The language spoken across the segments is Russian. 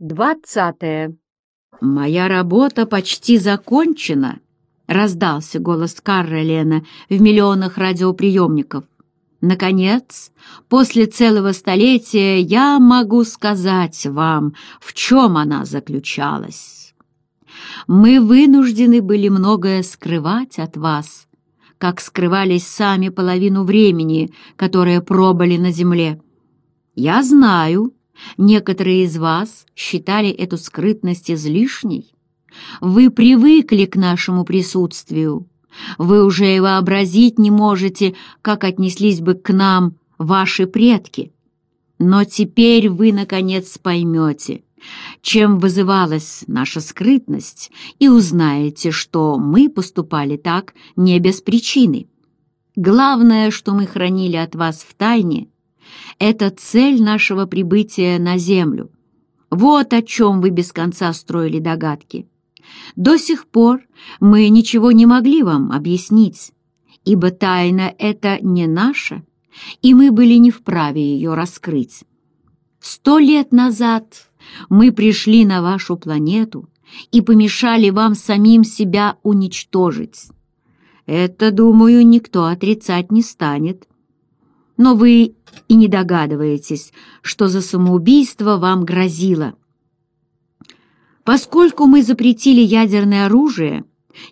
Двадцатое. «Моя работа почти закончена», — раздался голос Карра в миллионах радиоприемников. «Наконец, после целого столетия я могу сказать вам, в чем она заключалась. Мы вынуждены были многое скрывать от вас, как скрывались сами половину времени, которое пробыли на земле. Я знаю» Некоторые из вас считали эту скрытность излишней. Вы привыкли к нашему присутствию. Вы уже и вообразить не можете, как отнеслись бы к нам ваши предки. Но теперь вы, наконец, поймете, чем вызывалась наша скрытность, и узнаете, что мы поступали так не без причины. Главное, что мы хранили от вас в тайне это цель нашего прибытия на Землю. Вот о чем вы без конца строили догадки. До сих пор мы ничего не могли вам объяснить, ибо тайна эта не наша, и мы были не вправе ее раскрыть. Сто лет назад мы пришли на вашу планету и помешали вам самим себя уничтожить. Это, думаю, никто отрицать не станет но вы и не догадываетесь, что за самоубийство вам грозило. Поскольку мы запретили ядерное оружие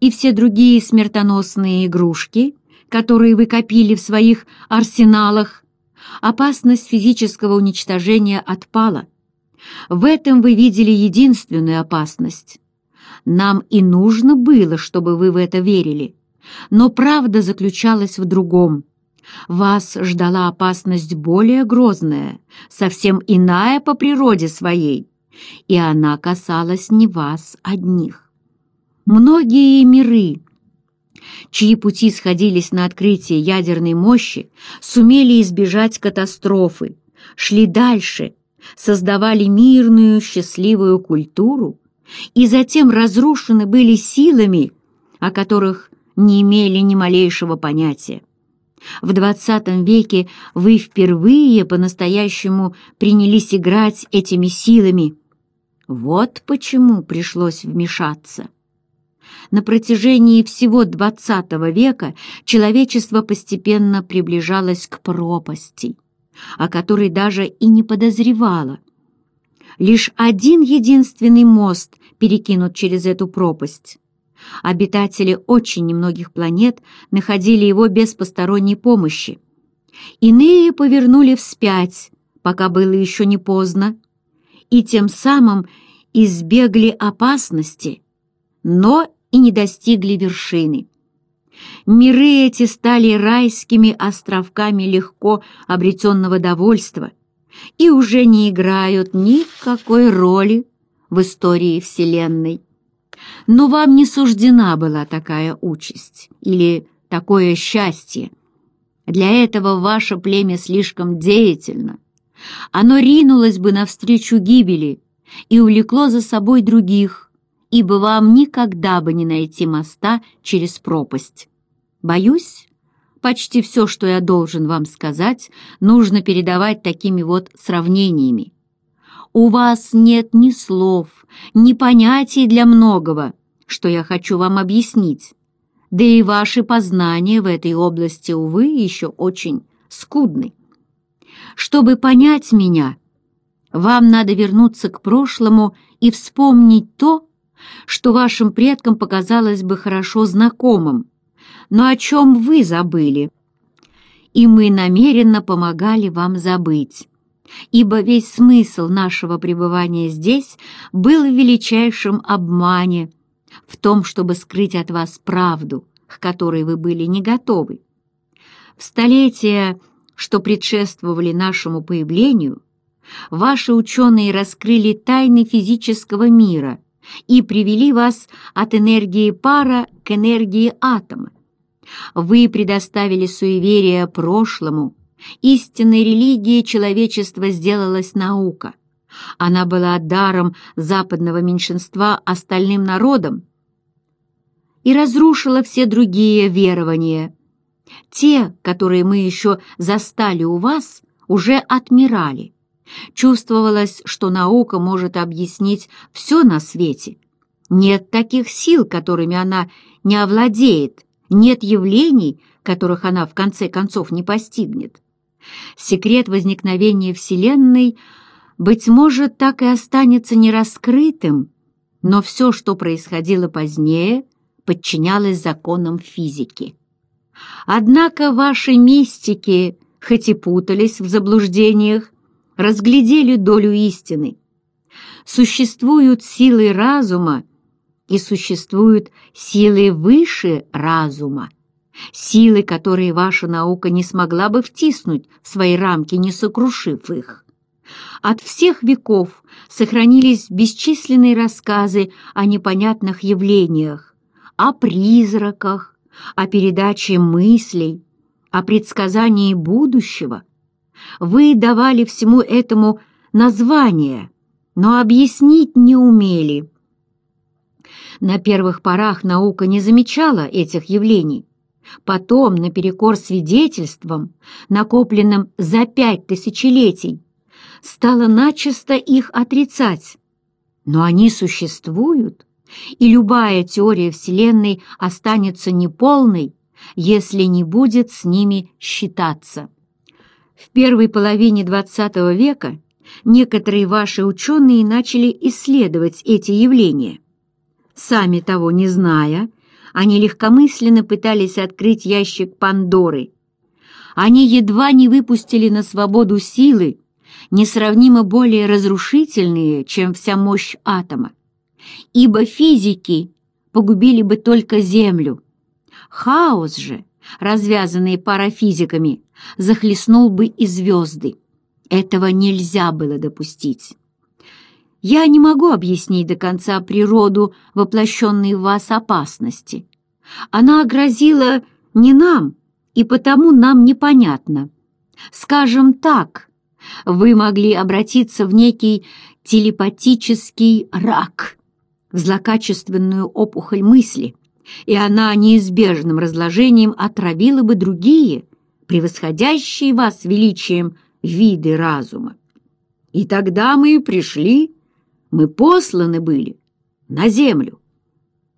и все другие смертоносные игрушки, которые вы копили в своих арсеналах, опасность физического уничтожения отпала. В этом вы видели единственную опасность. Нам и нужно было, чтобы вы в это верили. Но правда заключалась в другом – вас ждала опасность более грозная, совсем иная по природе своей, и она касалась не вас одних. Многие миры, чьи пути сходились на открытие ядерной мощи, сумели избежать катастрофы, шли дальше, создавали мирную счастливую культуру, и затем разрушены были силами, о которых не имели ни малейшего понятия. В XX веке вы впервые по-настоящему принялись играть этими силами. Вот почему пришлось вмешаться. На протяжении всего XX века человечество постепенно приближалось к пропасти, о которой даже и не подозревало. Лишь один единственный мост перекинут через эту пропасть Обитатели очень немногих планет находили его без посторонней помощи. Иные повернули вспять, пока было еще не поздно, и тем самым избегли опасности, но и не достигли вершины. Миры эти стали райскими островками легко обретенного довольства и уже не играют никакой роли в истории Вселенной но вам не суждена была такая участь или такое счастье. Для этого ваше племя слишком деятельно. Оно ринулось бы навстречу гибели и увлекло за собой других, ибо вам никогда бы не найти моста через пропасть. Боюсь, почти все, что я должен вам сказать, нужно передавать такими вот сравнениями. У вас нет ни слов, Непонятие для многого, что я хочу вам объяснить. Да и ваши познания в этой области, увы, еще очень скудны. Чтобы понять меня, вам надо вернуться к прошлому и вспомнить то, что вашим предкам показалось бы хорошо знакомым, но о чем вы забыли. И мы намеренно помогали вам забыть ибо весь смысл нашего пребывания здесь был в величайшем обмане, в том, чтобы скрыть от вас правду, к которой вы были не готовы. В столетия, что предшествовали нашему появлению, ваши ученые раскрыли тайны физического мира и привели вас от энергии пара к энергии атома. Вы предоставили суеверие прошлому, Истинной религии человечества сделалась наука. Она была даром западного меньшинства остальным народам и разрушила все другие верования. Те, которые мы еще застали у вас, уже отмирали. Чувствовалось, что наука может объяснить все на свете. Нет таких сил, которыми она не овладеет, нет явлений, которых она в конце концов не постигнет. Секрет возникновения Вселенной, быть может, так и останется нераскрытым, но все, что происходило позднее, подчинялось законам физики. Однако ваши мистики, хоть и путались в заблуждениях, разглядели долю истины. Существуют силы разума, и существуют силы выше разума силы, которые ваша наука не смогла бы втиснуть в свои рамки, не сокрушив их. От всех веков сохранились бесчисленные рассказы о непонятных явлениях, о призраках, о передаче мыслей, о предсказании будущего. Вы давали всему этому название, но объяснить не умели. На первых порах наука не замечала этих явлений, Потом, наперекор свидетельствам, накопленным за пять тысячелетий, стала начисто их отрицать. Но они существуют, и любая теория Вселенной останется неполной, если не будет с ними считаться. В первой половине XX века некоторые ваши ученые начали исследовать эти явления. Сами того не зная, они легкомысленно пытались открыть ящик Пандоры. Они едва не выпустили на свободу силы, несравнимо более разрушительные, чем вся мощь атома. Ибо физики погубили бы только Землю. Хаос же, развязанный парафизиками, захлестнул бы и звезды. Этого нельзя было допустить. Я не могу объяснить до конца природу воплощенной в вас опасности. Она грозила не нам, и потому нам непонятно. Скажем так, вы могли обратиться в некий телепатический рак, в злокачественную опухоль мысли, и она неизбежным разложением отравила бы другие, превосходящие вас величием, виды разума. И тогда мы пришли мы посланы были на землю.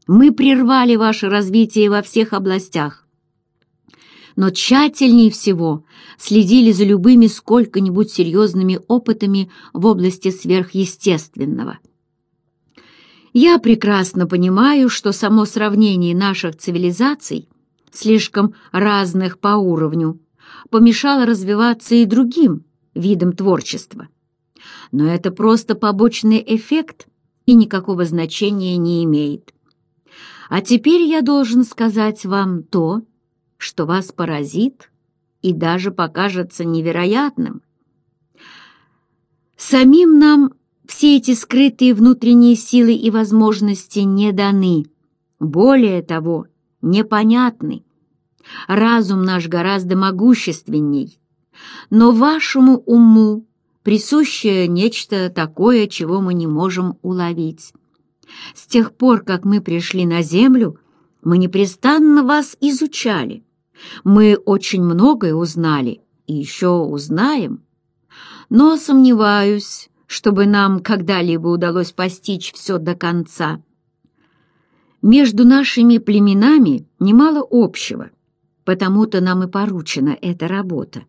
Мы прервали ваше развитие во всех областях. Но тщательнее всего следили за любыми сколько-нибудь серьезными опытами в области сверхъестественного. Я прекрасно понимаю, что само сравнение наших цивилизаций, слишком разных по уровню, помешало развиваться и другим видам творчества но это просто побочный эффект и никакого значения не имеет. А теперь я должен сказать вам то, что вас поразит и даже покажется невероятным. Самим нам все эти скрытые внутренние силы и возможности не даны, более того, непонятны. Разум наш гораздо могущественней, но вашему уму присущее нечто такое, чего мы не можем уловить. С тех пор, как мы пришли на Землю, мы непрестанно вас изучали. Мы очень многое узнали и еще узнаем. Но сомневаюсь, чтобы нам когда-либо удалось постичь все до конца. Между нашими племенами немало общего, потому-то нам и поручена эта работа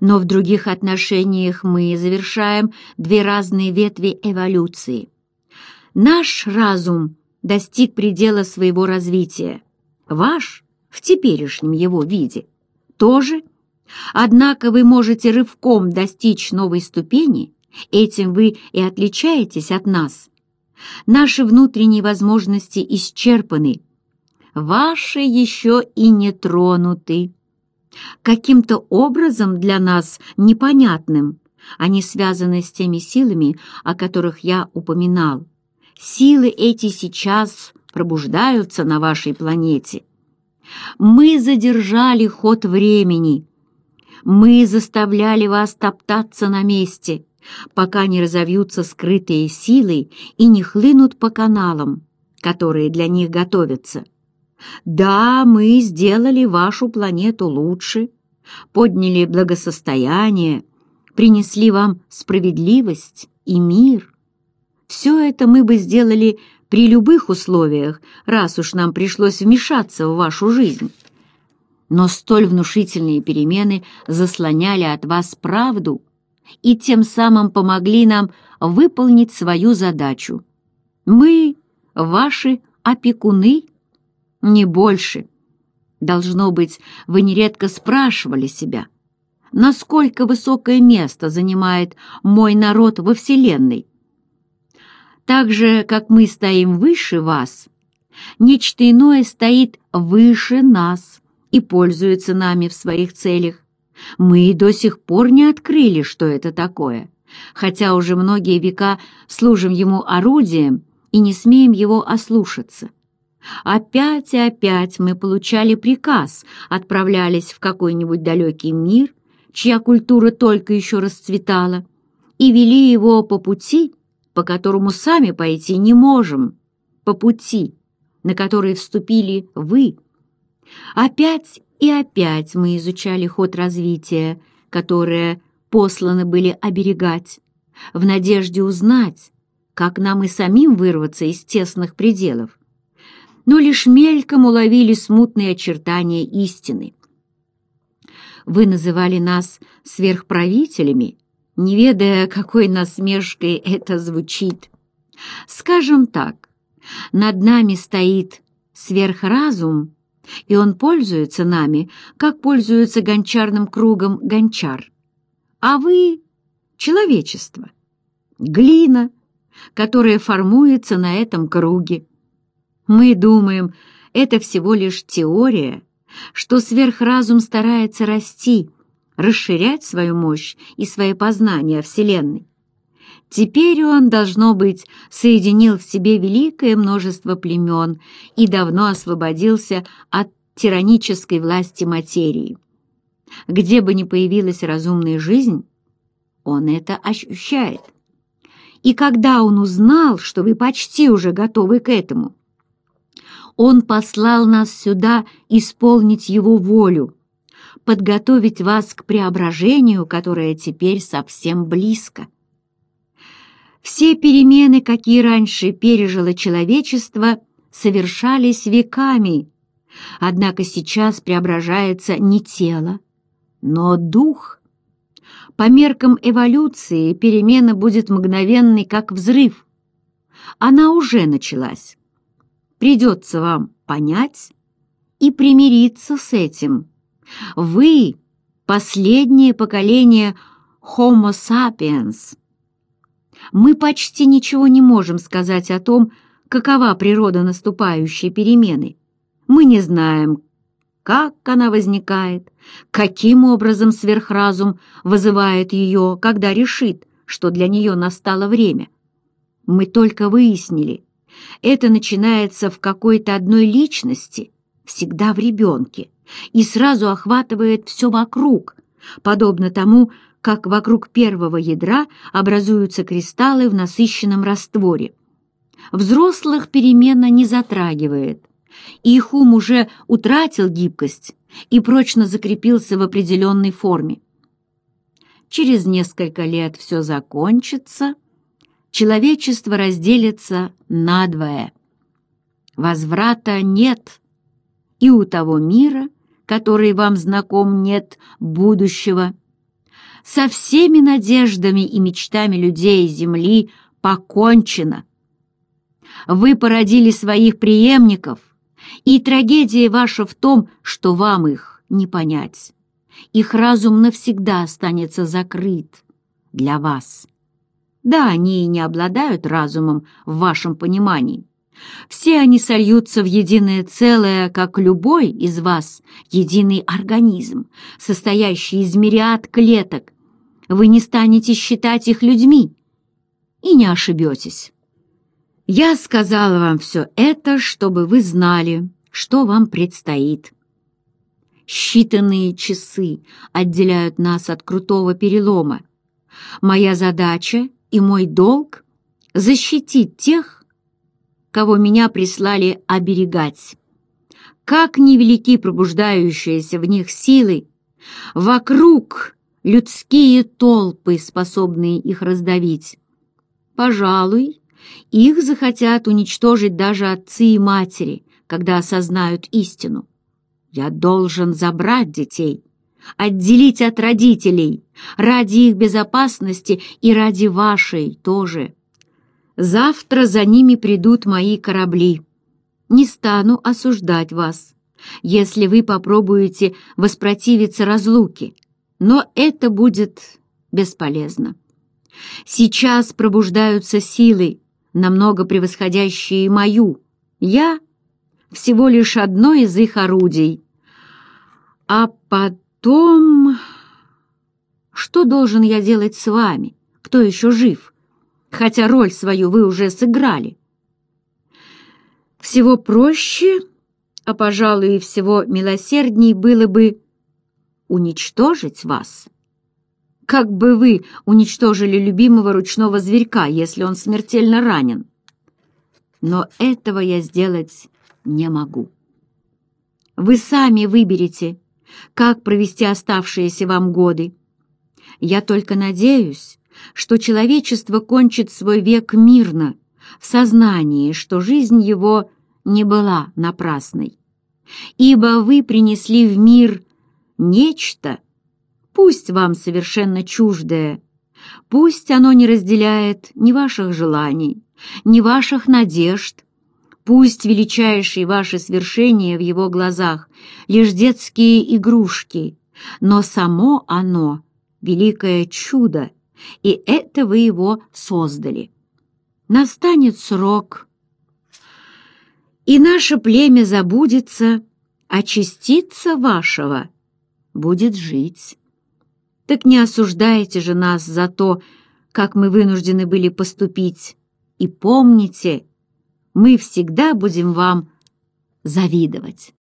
но в других отношениях мы завершаем две разные ветви эволюции. Наш разум достиг предела своего развития, ваш в теперешнем его виде тоже. Однако вы можете рывком достичь новой ступени, этим вы и отличаетесь от нас. Наши внутренние возможности исчерпаны, ваши еще и не тронуты каким-то образом для нас непонятным. Они связаны с теми силами, о которых я упоминал. Силы эти сейчас пробуждаются на вашей планете. Мы задержали ход времени. Мы заставляли вас топтаться на месте, пока не разовьются скрытые силы и не хлынут по каналам, которые для них готовятся. Да, мы сделали вашу планету лучше, подняли благосостояние, принесли вам справедливость и мир. Все это мы бы сделали при любых условиях, раз уж нам пришлось вмешаться в вашу жизнь. Но столь внушительные перемены заслоняли от вас правду и тем самым помогли нам выполнить свою задачу. Мы — ваши опекуны не больше. Должно быть, вы нередко спрашивали себя, насколько высокое место занимает мой народ во Вселенной. Так же, как мы стоим выше вас, нечто иное стоит выше нас и пользуется нами в своих целях. Мы и до сих пор не открыли, что это такое, хотя уже многие века служим ему орудием и не смеем его ослушаться. Опять и опять мы получали приказ, отправлялись в какой-нибудь далекий мир, чья культура только еще расцветала, и вели его по пути, по которому сами пойти не можем, по пути, на который вступили вы. Опять и опять мы изучали ход развития, которое посланы были оберегать, в надежде узнать, как нам и самим вырваться из тесных пределов, но лишь мельком уловили смутные очертания истины. Вы называли нас сверхправителями, не ведая, какой насмешкой это звучит. Скажем так, над нами стоит сверхразум, и он пользуется нами, как пользуется гончарным кругом гончар. А вы — человечество, глина, которая формуется на этом круге. Мы думаем, это всего лишь теория, что сверхразум старается расти, расширять свою мощь и свои познания Вселенной. Теперь он, должно быть, соединил в себе великое множество племен и давно освободился от тиранической власти материи. Где бы ни появилась разумная жизнь, он это ощущает. И когда он узнал, что вы почти уже готовы к этому, он послал нас сюда исполнить Его волю, подготовить вас к преображению, которое теперь совсем близко. Все перемены, какие раньше пережило человечество, совершались веками, однако сейчас преображается не тело, но дух. По меркам эволюции перемена будет мгновенной, как взрыв. Она уже началась. Придется вам понять и примириться с этим. Вы — последнее поколение Homo sapiens. Мы почти ничего не можем сказать о том, какова природа наступающей перемены. Мы не знаем, как она возникает, каким образом сверхразум вызывает ее, когда решит, что для нее настало время. Мы только выяснили, это начинается в какой-то одной личности, всегда в ребенке, и сразу охватывает все вокруг, подобно тому, как вокруг первого ядра образуются кристаллы в насыщенном растворе. Взрослых перемена не затрагивает. Их ум уже утратил гибкость и прочно закрепился в определенной форме. Через несколько лет все закончится – человечество разделится надвое. Возврата нет, и у того мира, который вам знаком, нет будущего. Со всеми надеждами и мечтами людей Земли покончено. Вы породили своих преемников, и трагедия ваша в том, что вам их не понять. Их разум навсегда останется закрыт для вас. Да, они и не обладают разумом в вашем понимании. Все они сольются в единое целое, как любой из вас, единый организм, состоящий из мириад клеток. Вы не станете считать их людьми и не ошибетесь. Я сказала вам все это, чтобы вы знали, что вам предстоит. Считанные часы отделяют нас от крутого перелома. Моя задача и мой долг — защитить тех, кого меня прислали оберегать. Как невелики пробуждающиеся в них силы, вокруг людские толпы, способные их раздавить. Пожалуй, их захотят уничтожить даже отцы и матери, когда осознают истину. Я должен забрать детей, отделить от родителей, ради их безопасности и ради вашей тоже. Завтра за ними придут мои корабли. Не стану осуждать вас, если вы попробуете воспротивиться разлуке, но это будет бесполезно. Сейчас пробуждаются силы, намного превосходящие мою. Я всего лишь одно из их орудий. А под том, что должен я делать с вами, кто еще жив, хотя роль свою вы уже сыграли. Всего проще, а, пожалуй, и всего милосердней было бы уничтожить вас. Как бы вы уничтожили любимого ручного зверька, если он смертельно ранен? Но этого я сделать не могу. Вы сами выберете, как провести оставшиеся вам годы. Я только надеюсь, что человечество кончит свой век мирно, в сознании, что жизнь его не была напрасной. Ибо вы принесли в мир нечто, пусть вам совершенно чуждое, пусть оно не разделяет ни ваших желаний, ни ваших надежд, Пусть величайшие ваши свершения в его глазах лишь детские игрушки, но само оно — великое чудо, и это вы его создали. Настанет срок, и наше племя забудется, а частица вашего будет жить. Так не осуждайте же нас за то, как мы вынуждены были поступить, и помните — мы всегда будем вам завидовать.